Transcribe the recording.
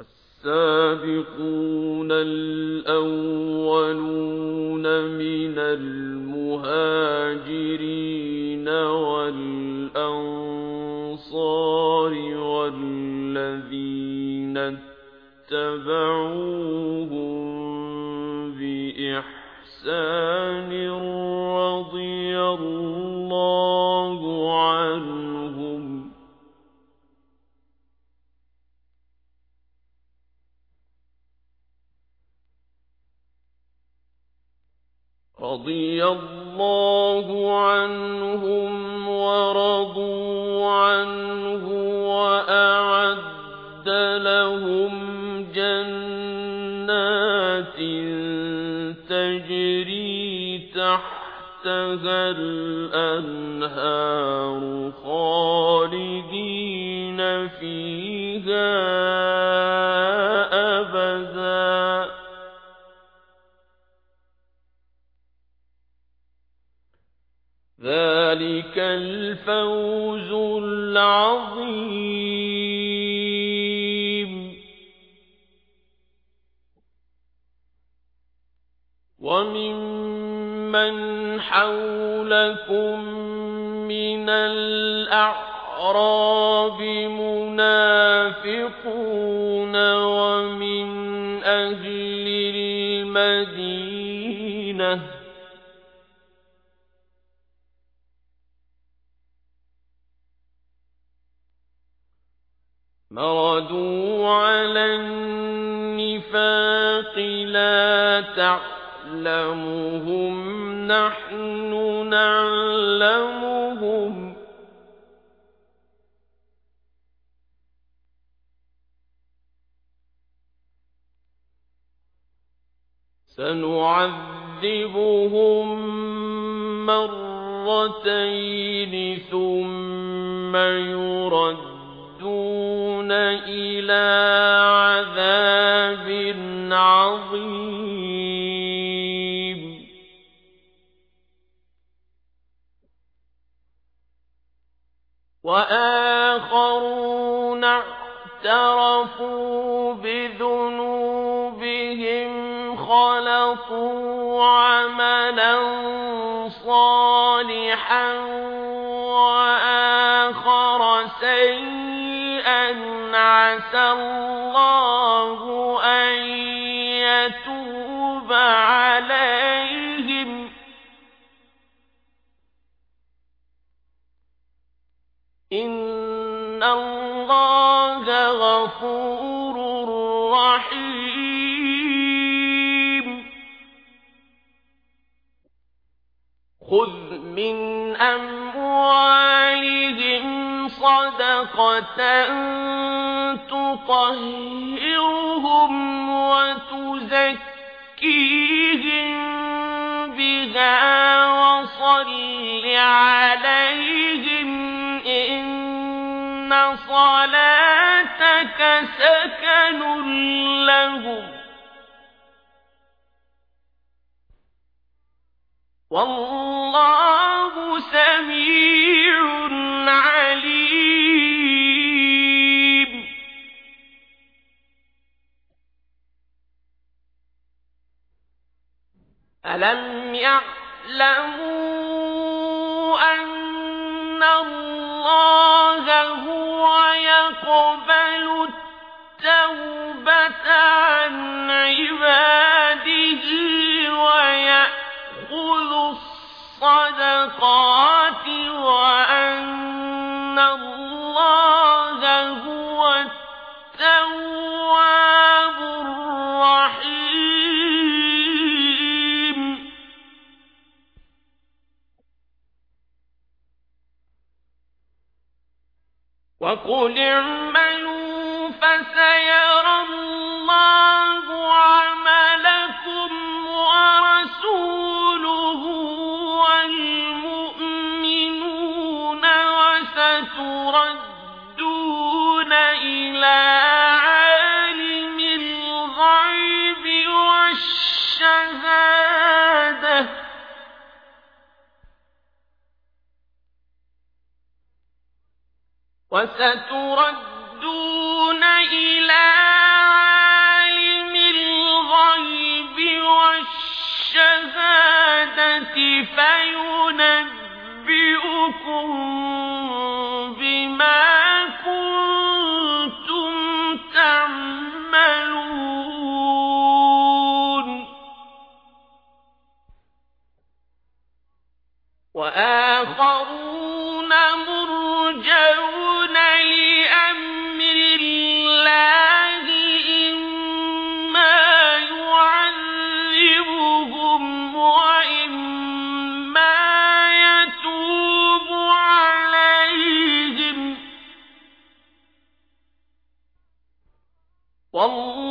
والسابقون الأولون من المهاجرين والأنصار والذين اتبعوهم بإحسان رضي الله عنهم ورضوا عنه وأعد لهم جنات تجري تحتها الأنهار ذلك الفوز العظيم. وممن حولكم من الأعراب منافقون مردوا على النفاق لا تعلمهم نحن نعلمهم سنعذبهم مرتين ثم يردون إلى عذاب عظيم. وآخرون اعترفوا بذنوبهم خلطوا عملا صالحا الله أن يتوب عليهم. إن الله غفور رحيم. خذ من أموالهم صدقة تطهرهم وتزكيهم بها وصل عليهم إن صلاتك سكن لهم. والله ألم يعلموا أن الله هو يقبل التوبة عن عباده ويأخذ الصدقات وقل اعملوا فسيرى الله عملكم ورسوله والمؤمنون وستردون إلى عالم الغيب والشهادة وستردون إلى عالم الغيب والشهادة فينبئكم بما كنتم تعملون. وآخرون والله